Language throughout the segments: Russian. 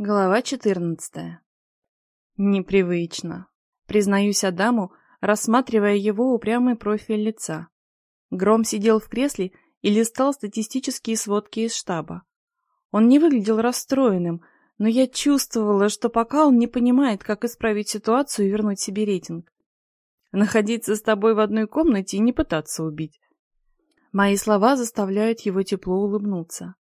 Глава 14. Непривычно. Признаюсь Адаму, рассматривая его упрямый профиль лица. Гром сидел в кресле и листал статистические сводки из штаба. Он не выглядел расстроенным, но я чувствовала, что пока он не понимает, как исправить ситуацию и вернуть себе рейтинг. Находиться с тобой в одной комнате и не пытаться убить. Мои слова заставляют его тепло улыбнуться.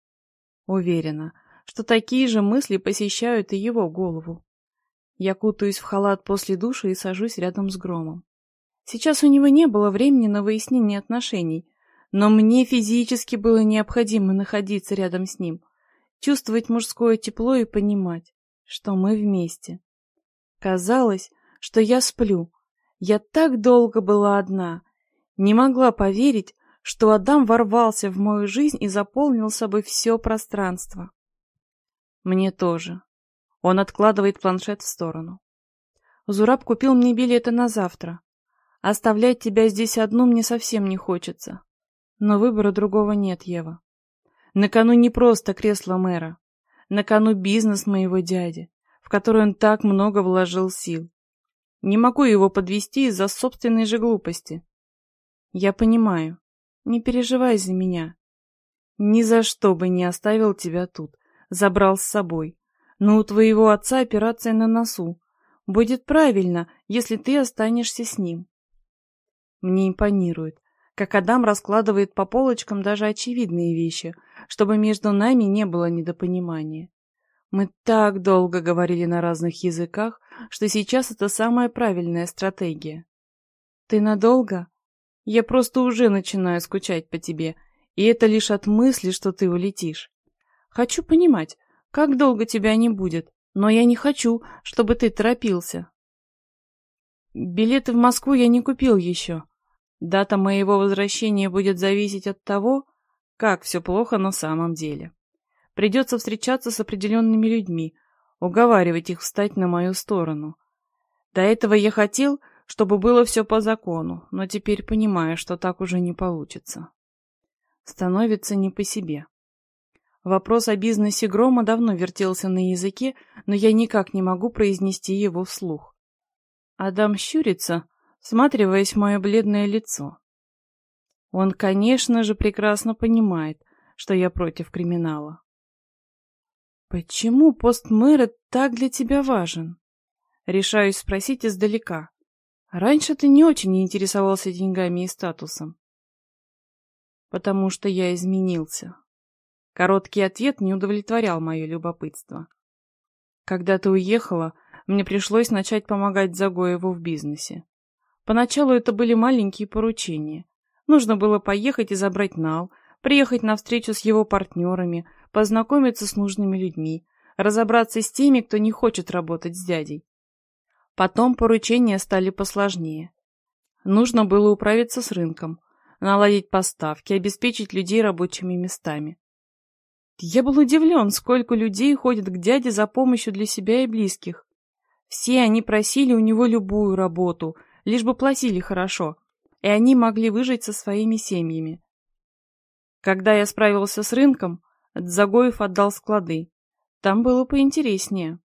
Уверена, что такие же мысли посещают и его голову. Я кутаюсь в халат после душа и сажусь рядом с Громом. Сейчас у него не было времени на выяснение отношений, но мне физически было необходимо находиться рядом с ним, чувствовать мужское тепло и понимать, что мы вместе. Казалось, что я сплю. Я так долго была одна, не могла поверить, что Адам ворвался в мою жизнь и заполнил собой все пространство. Мне тоже. Он откладывает планшет в сторону. Зураб купил мне билеты на завтра. Оставлять тебя здесь одну мне совсем не хочется. Но выбора другого нет, Ева. На кону не просто кресло мэра. На кону бизнес моего дяди, в который он так много вложил сил. Не могу его подвести из-за собственной же глупости. Я понимаю. Не переживай за меня. Ни за что бы не оставил тебя тут забрал с собой. Но у твоего отца операция на носу. Будет правильно, если ты останешься с ним. Мне импонирует, как Адам раскладывает по полочкам даже очевидные вещи, чтобы между нами не было недопонимания. Мы так долго говорили на разных языках, что сейчас это самая правильная стратегия. Ты надолго? Я просто уже начинаю скучать по тебе, и это лишь от мысли, что ты улетишь. Хочу понимать, как долго тебя не будет, но я не хочу, чтобы ты торопился. Билеты в Москву я не купил еще. Дата моего возвращения будет зависеть от того, как все плохо на самом деле. Придется встречаться с определенными людьми, уговаривать их встать на мою сторону. До этого я хотел, чтобы было все по закону, но теперь понимаю, что так уже не получится. Становится не по себе. Вопрос о бизнесе Грома давно вертелся на языке, но я никак не могу произнести его вслух. Адам щурится, всматриваясь в мое бледное лицо. Он, конечно же, прекрасно понимает, что я против криминала. «Почему пост мэра так для тебя важен?» Решаюсь спросить издалека. Раньше ты не очень интересовался деньгами и статусом. Потому что я изменился. Короткий ответ не удовлетворял мое любопытство. Когда ты уехала, мне пришлось начать помогать Загоеву в бизнесе. Поначалу это были маленькие поручения. Нужно было поехать и забрать Нал, приехать на встречу с его партнерами, познакомиться с нужными людьми, разобраться с теми, кто не хочет работать с дядей. Потом поручения стали посложнее. Нужно было управиться с рынком, наладить поставки, обеспечить людей рабочими местами. Я был удивлен, сколько людей ходят к дяде за помощью для себя и близких. Все они просили у него любую работу, лишь бы платили хорошо, и они могли выжить со своими семьями. Когда я справился с рынком, Дзагоев отдал склады. Там было поинтереснее.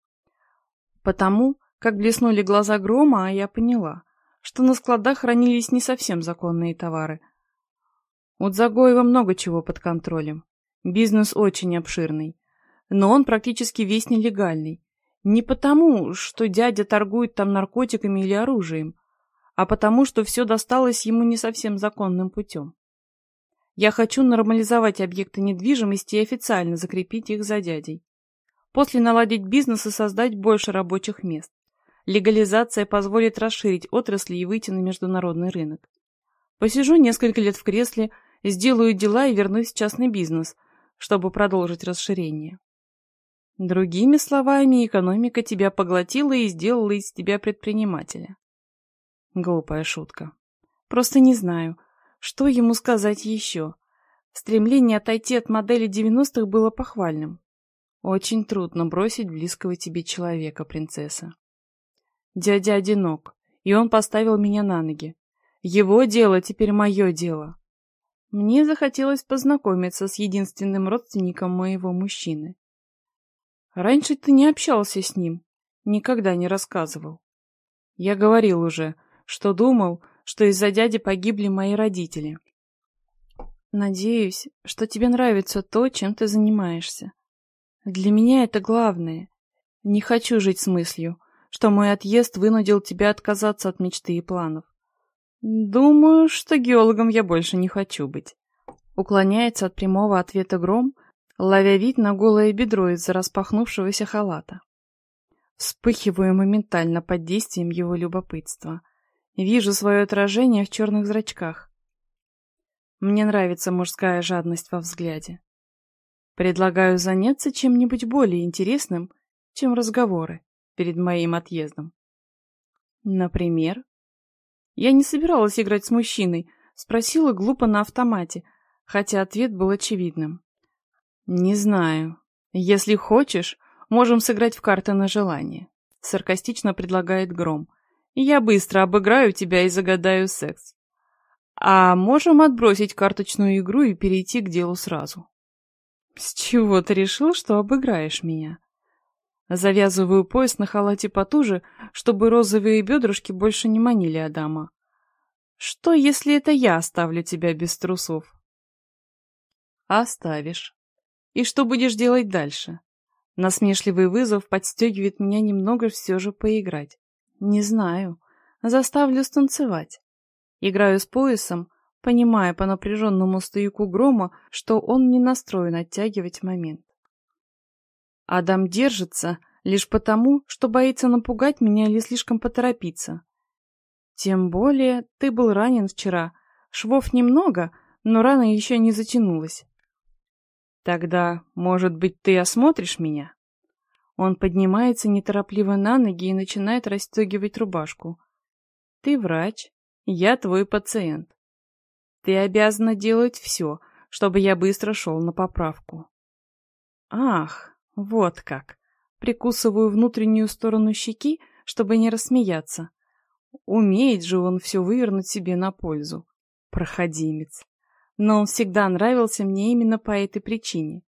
Потому, как блеснули глаза грома, я поняла, что на складах хранились не совсем законные товары. У Дзагоева много чего под контролем. Бизнес очень обширный, но он практически весь нелегальный. Не потому, что дядя торгует там наркотиками или оружием, а потому, что все досталось ему не совсем законным путем. Я хочу нормализовать объекты недвижимости и официально закрепить их за дядей. После наладить бизнес и создать больше рабочих мест. Легализация позволит расширить отрасли и выйти на международный рынок. Посижу несколько лет в кресле, сделаю дела и вернусь в частный бизнес – чтобы продолжить расширение. Другими словами, экономика тебя поглотила и сделала из тебя предпринимателя. Глупая шутка. Просто не знаю, что ему сказать еще. Стремление отойти от модели 90-х было похвальным. Очень трудно бросить близкого тебе человека, принцесса. Дядя одинок, и он поставил меня на ноги. Его дело теперь мое дело. Мне захотелось познакомиться с единственным родственником моего мужчины. Раньше ты не общался с ним, никогда не рассказывал. Я говорил уже, что думал, что из-за дяди погибли мои родители. Надеюсь, что тебе нравится то, чем ты занимаешься. Для меня это главное. Не хочу жить с мыслью, что мой отъезд вынудил тебя отказаться от мечты и планов. Думаю, что геологом я больше не хочу быть. Уклоняется от прямого ответа Гром, ловя вид на голое бедро из-за распахнувшегося халата. Вспыхиваю моментально под действием его любопытства. Вижу свое отражение в черных зрачках. Мне нравится мужская жадность во взгляде. Предлагаю заняться чем-нибудь более интересным, чем разговоры перед моим отъездом. Например? Я не собиралась играть с мужчиной, спросила глупо на автомате, хотя ответ был очевидным. Не знаю. Если хочешь, можем сыграть в карты на желание. Саркастично предлагает Гром. Я быстро обыграю тебя и загадаю секс. А можем отбросить карточную игру и перейти к делу сразу. С чего ты решил, что обыграешь меня? Завязываю пояс на халате потуже, чтобы розовые бедрышки больше не манили Адама. Что, если это я оставлю тебя без трусов? Оставишь. И что будешь делать дальше? Насмешливый вызов подстегивает меня немного все же поиграть. Не знаю. Заставлю станцевать. Играю с поясом, понимая по напряженному стояку грома, что он не настроен оттягивать момент. Адам держится лишь потому, что боится напугать меня или слишком поторопиться. Тем более ты был ранен вчера. Швов немного, но рана еще не затянулась. Тогда, может быть, ты осмотришь меня? Он поднимается неторопливо на ноги и начинает расстегивать рубашку. Ты врач, я твой пациент. Ты обязана делать все, чтобы я быстро шел на поправку. Ах, вот как. Прикусываю внутреннюю сторону щеки, чтобы не рассмеяться. Умеет же он все вывернуть себе на пользу. Проходимец. Но он всегда нравился мне именно по этой причине.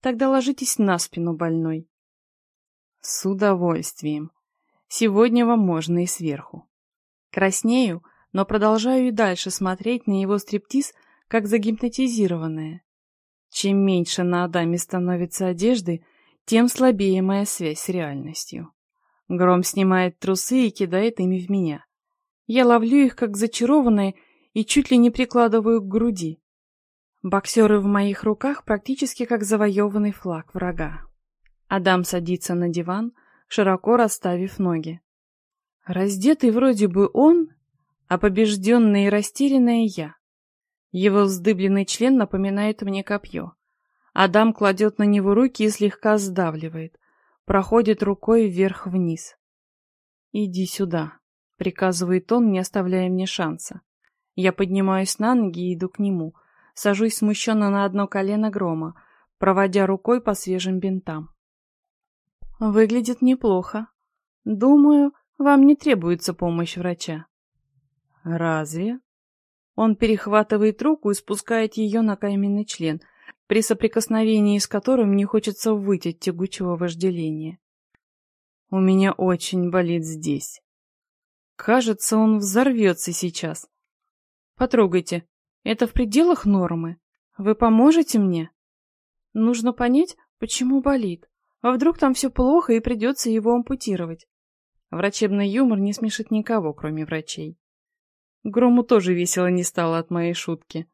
Тогда ложитесь на спину, больной. С удовольствием. Сегодня вам можно и сверху. Краснею, но продолжаю и дальше смотреть на его стриптиз, как загипнотизированная. Чем меньше на Адаме становится одежды, тем слабее моя связь с реальностью. Гром снимает трусы и кидает ими в меня. Я ловлю их, как зачарованная, и чуть ли не прикладываю к груди. Боксеры в моих руках практически как завоеванный флаг врага. Адам садится на диван, широко расставив ноги. Раздетый вроде бы он, а побежденная и растерянная я. Его вздыбленный член напоминает мне копье. Адам кладет на него руки и слегка сдавливает, проходит рукой вверх-вниз. «Иди сюда», — приказывает он, не оставляя мне шанса. Я поднимаюсь на ноги и иду к нему, сажусь смущенно на одно колено грома, проводя рукой по свежим бинтам. Выглядит неплохо. Думаю, вам не требуется помощь врача. Разве? Он перехватывает руку и спускает ее на каменный член, при соприкосновении с которым не хочется выйти от тягучего вожделения. У меня очень болит здесь. Кажется, он взорвется сейчас. Потрогайте. Это в пределах нормы. Вы поможете мне? Нужно понять, почему болит. А вдруг там все плохо и придется его ампутировать? Врачебный юмор не смешит никого, кроме врачей. Грому тоже весело не стало от моей шутки.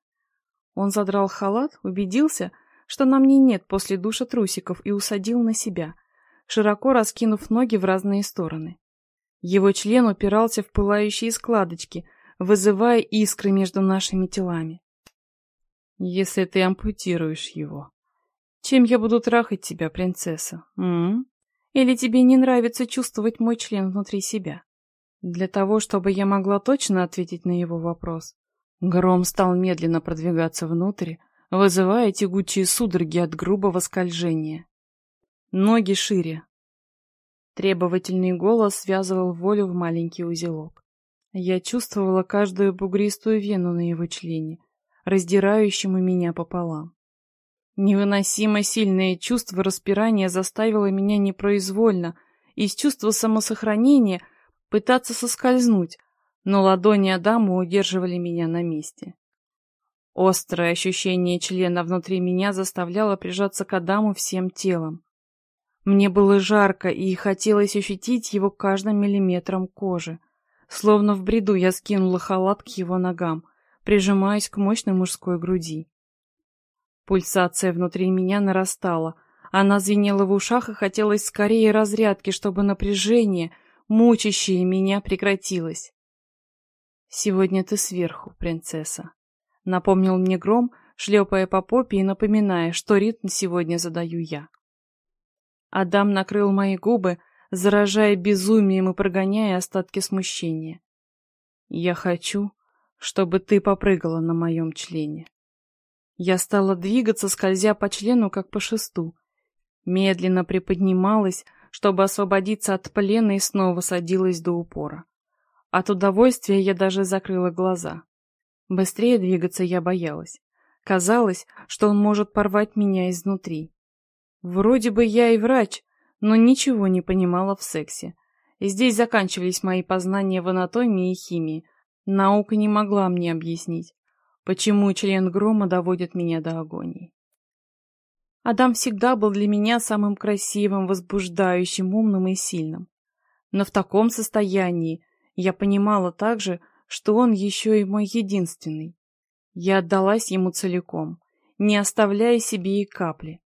Он задрал халат, убедился, что на мне нет после душа трусиков и усадил на себя, широко раскинув ноги в разные стороны. Его член упирался в пылающие складочки, вызывая искры между нашими телами. Если ты ампутируешь его, чем я буду трахать тебя, принцесса? М? Или тебе не нравится чувствовать мой член внутри себя? Для того, чтобы я могла точно ответить на его вопрос, Гром стал медленно продвигаться внутрь, вызывая тягучие судороги от грубого скольжения. Ноги шире. Требовательный голос связывал волю в маленький узелок. Я чувствовала каждую бугристую вену на его члене, раздирающему меня пополам. Невыносимо сильное чувство распирания заставило меня непроизвольно, из чувства самосохранения, пытаться соскользнуть, но ладони Адама удерживали меня на месте. Острое ощущение члена внутри меня заставляло прижаться к Адаму всем телом. Мне было жарко, и хотелось ощутить его каждым миллиметром кожи. Словно в бреду я скинула халат к его ногам, прижимаясь к мощной мужской груди. Пульсация внутри меня нарастала. Она звенела в ушах и хотелось скорее разрядки, чтобы напряжение, мучащее меня, прекратилось. «Сегодня ты сверху, принцесса», — напомнил мне гром, шлепая по попе и напоминая, что ритм сегодня задаю я. Адам накрыл мои губы, заражая безумием и прогоняя остатки смущения. «Я хочу, чтобы ты попрыгала на моем члене». Я стала двигаться, скользя по члену, как по шесту. Медленно приподнималась, чтобы освободиться от плена и снова садилась до упора. От удовольствия я даже закрыла глаза. Быстрее двигаться я боялась. Казалось, что он может порвать меня изнутри. Вроде бы я и врач, но ничего не понимала в сексе. Здесь заканчивались мои познания в анатомии и химии. Наука не могла мне объяснить, почему член грома доводит меня до агонии. Адам всегда был для меня самым красивым, возбуждающим, умным и сильным. Но в таком состоянии я понимала также, что он еще и мой единственный. Я отдалась ему целиком, не оставляя себе и капли.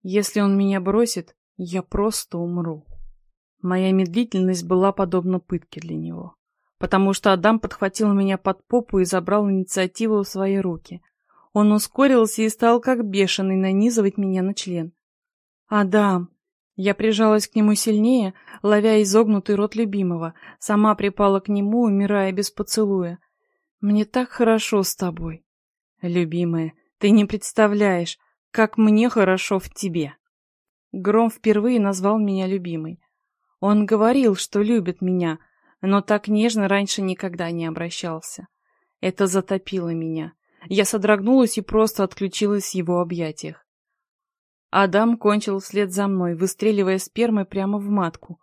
Если он меня бросит, я просто умру. Моя медлительность была подобна пытке для него потому что Адам подхватил меня под попу и забрал инициативу в свои руки. Он ускорился и стал как бешеный нанизывать меня на член. «Адам!» Я прижалась к нему сильнее, ловя изогнутый рот любимого, сама припала к нему, умирая без поцелуя. «Мне так хорошо с тобой!» «Любимая, ты не представляешь, как мне хорошо в тебе!» Гром впервые назвал меня любимой. Он говорил, что любит меня — но так нежно раньше никогда не обращался. Это затопило меня. Я содрогнулась и просто отключилась в его объятиях. Адам кончил вслед за мной, выстреливая спермой прямо в матку.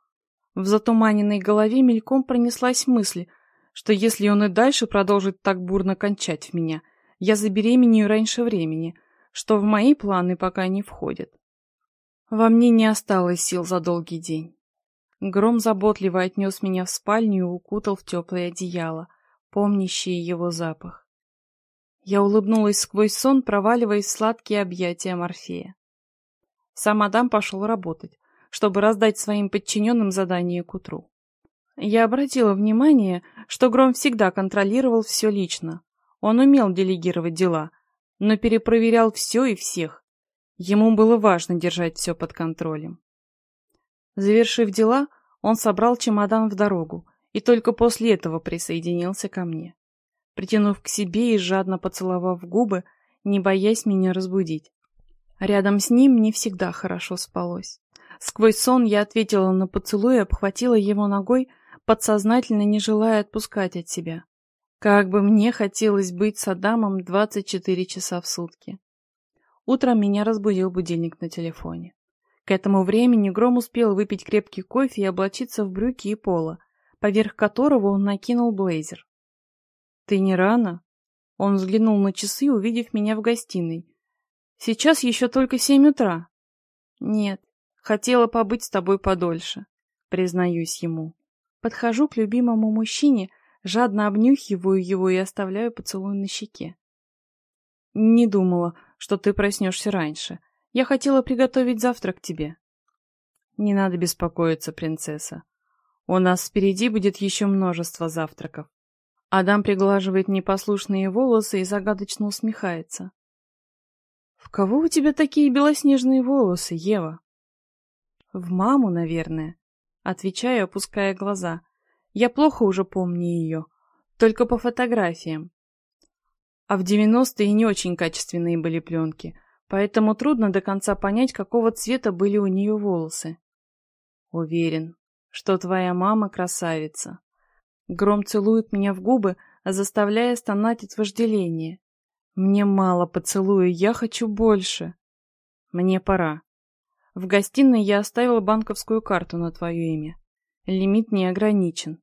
В затуманенной голове мельком пронеслась мысль, что если он и дальше продолжит так бурно кончать в меня, я забеременею раньше времени, что в мои планы пока не входит. Во мне не осталось сил за долгий день. Гром заботливо отнес меня в спальню и укутал в теплое одеяло, помнящее его запах. Я улыбнулась сквозь сон, проваливаясь в сладкие объятия Морфея. Сам Адам пошел работать, чтобы раздать своим подчиненным задание к утру. Я обратила внимание, что Гром всегда контролировал все лично. Он умел делегировать дела, но перепроверял все и всех. Ему было важно держать все под контролем. Завершив дела, он собрал чемодан в дорогу и только после этого присоединился ко мне. Притянув к себе и жадно поцеловав губы, не боясь меня разбудить. Рядом с ним не всегда хорошо спалось. Сквозь сон я ответила на поцелуй и обхватила его ногой, подсознательно не желая отпускать от себя. Как бы мне хотелось быть с Адамом 24 часа в сутки. Утром меня разбудил будильник на телефоне. К этому времени Гром успел выпить крепкий кофе и облачиться в брюки и поло, поверх которого он накинул блейзер. «Ты не рано?» Он взглянул на часы, увидев меня в гостиной. «Сейчас еще только семь утра». «Нет, хотела побыть с тобой подольше», — признаюсь ему. Подхожу к любимому мужчине, жадно обнюхиваю его и оставляю поцелуй на щеке. «Не думала, что ты проснешься раньше», я хотела приготовить завтрак тебе. Не надо беспокоиться, принцесса. У нас впереди будет еще множество завтраков. Адам приглаживает непослушные волосы и загадочно усмехается. В кого у тебя такие белоснежные волосы, Ева? В маму, наверное. Отвечаю, опуская глаза. Я плохо уже помню ее, только по фотографиям. А в девяностые не очень качественные были пленки — поэтому трудно до конца понять, какого цвета были у нее волосы. Уверен, что твоя мама красавица. Гром целует меня в губы, заставляя стонать от вожделения. Мне мало поцелуя, я хочу больше. Мне пора. В гостиной я оставила банковскую карту на твое имя. Лимит не ограничен.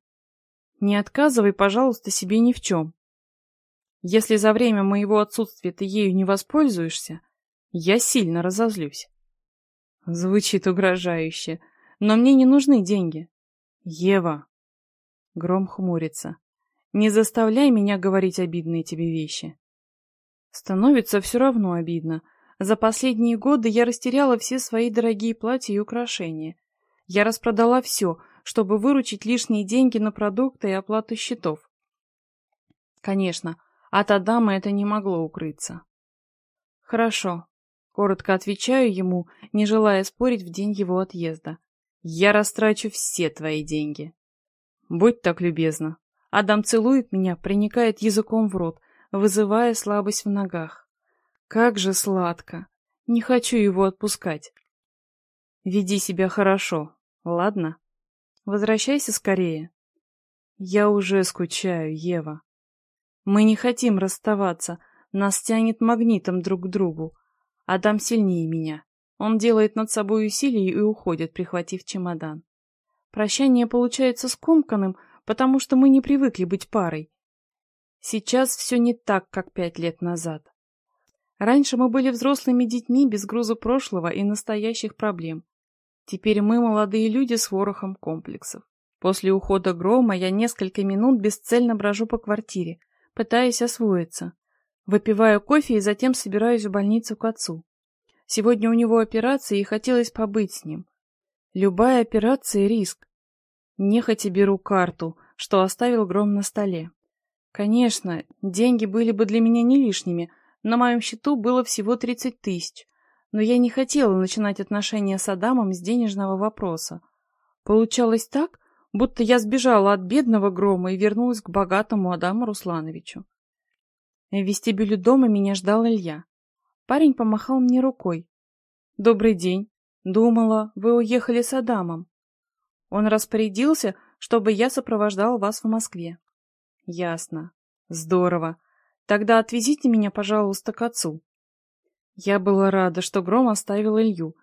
Не отказывай, пожалуйста, себе ни в чем. Если за время моего отсутствия ты ею не воспользуешься, я сильно разозлюсь. Звучит угрожающе, но мне не нужны деньги. Ева. Гром хмурится. Не заставляй меня говорить обидные тебе вещи. Становится все равно обидно. За последние годы я растеряла все свои дорогие платья и украшения. Я распродала все, чтобы выручить лишние деньги на продукты и оплату счетов. Конечно, от Адама это не могло укрыться. Хорошо. Коротко отвечаю ему, не желая спорить в день его отъезда. Я растрачу все твои деньги. Будь так любезна. Адам целует меня, проникает языком в рот, вызывая слабость в ногах. Как же сладко. Не хочу его отпускать. Веди себя хорошо, ладно? Возвращайся скорее. Я уже скучаю, Ева. Мы не хотим расставаться, нас тянет магнитом друг к другу. Адам сильнее меня. Он делает над собой усилие и уходит, прихватив чемодан. Прощание получается скомканным, потому что мы не привыкли быть парой. Сейчас все не так, как пять лет назад. Раньше мы были взрослыми детьми без груза прошлого и настоящих проблем. Теперь мы молодые люди с ворохом комплексов. После ухода Грома я несколько минут бесцельно брожу по квартире, пытаясь освоиться. Выпиваю кофе и затем собираюсь в больницу к отцу. Сегодня у него операция, и хотелось побыть с ним. Любая операция — риск. Нехотя беру карту, что оставил Гром на столе. Конечно, деньги были бы для меня не лишними, на моем счету было всего 30 тысяч, но я не хотела начинать отношения с Адамом с денежного вопроса. Получалось так, будто я сбежала от бедного Грома и вернулась к богатому Адаму Руслановичу. В вестибюле дома меня ждал Илья. Парень помахал мне рукой. «Добрый день. Думала, вы уехали с Адамом. Он распорядился, чтобы я сопровождал вас в Москве». «Ясно. Здорово. Тогда отвезите меня, пожалуйста, к отцу». Я была рада, что Гром оставил Илью.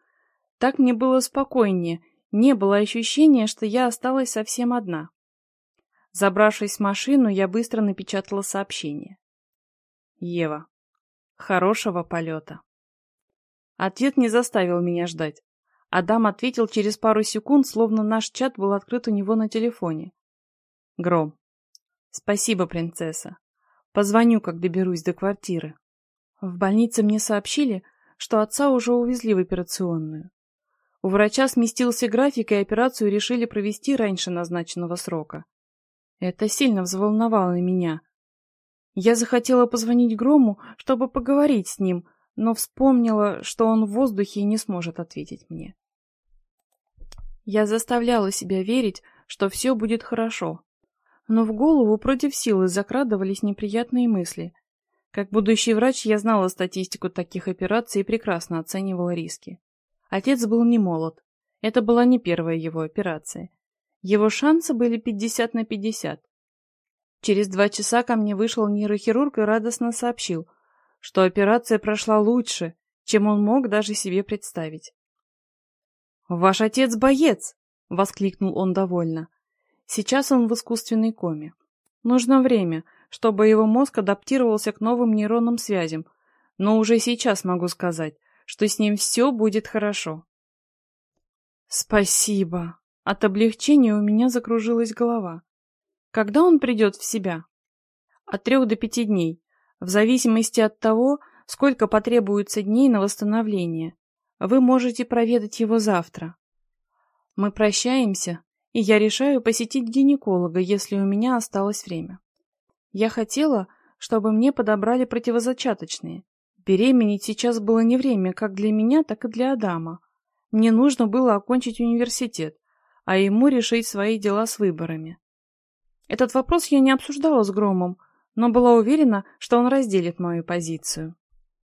Так мне было спокойнее, не было ощущения, что я осталась совсем одна. Забравшись в машину, я быстро напечатала сообщение. Ева. Хорошего полета. Ответ не заставил меня ждать. Адам ответил через пару секунд, словно наш чат был открыт у него на телефоне. Гром. Спасибо, принцесса. Позвоню, как доберусь до квартиры. В больнице мне сообщили, что отца уже увезли в операционную. У врача сместился график, и операцию решили провести раньше назначенного срока. Это сильно взволновало меня. Я захотела позвонить Грому, чтобы поговорить с ним, но вспомнила, что он в воздухе и не сможет ответить мне. Я заставляла себя верить, что все будет хорошо. Но в голову против силы закрадывались неприятные мысли. Как будущий врач я знала статистику таких операций и прекрасно оценивала риски. Отец был не молод. Это была не первая его операция. Его шансы были 50 на 50. Через два часа ко мне вышел нейрохирург и радостно сообщил, что операция прошла лучше, чем он мог даже себе представить. «Ваш отец боец!» — воскликнул он довольно. «Сейчас он в искусственной коме. Нужно время, чтобы его мозг адаптировался к новым нейронным связям, но уже сейчас могу сказать, что с ним все будет хорошо. Спасибо. От облегчения у меня закружилась голова. Когда он придет в себя? От трех до пяти дней, в зависимости от того, сколько потребуется дней на восстановление. Вы можете проведать его завтра. Мы прощаемся, и я решаю посетить гинеколога, если у меня осталось время. Я хотела, чтобы мне подобрали противозачаточные, Беременеть сейчас было не время как для меня, так и для Адама. Мне нужно было окончить университет, а ему решить свои дела с выборами. Этот вопрос я не обсуждала с Громом, но была уверена, что он разделит мою позицию.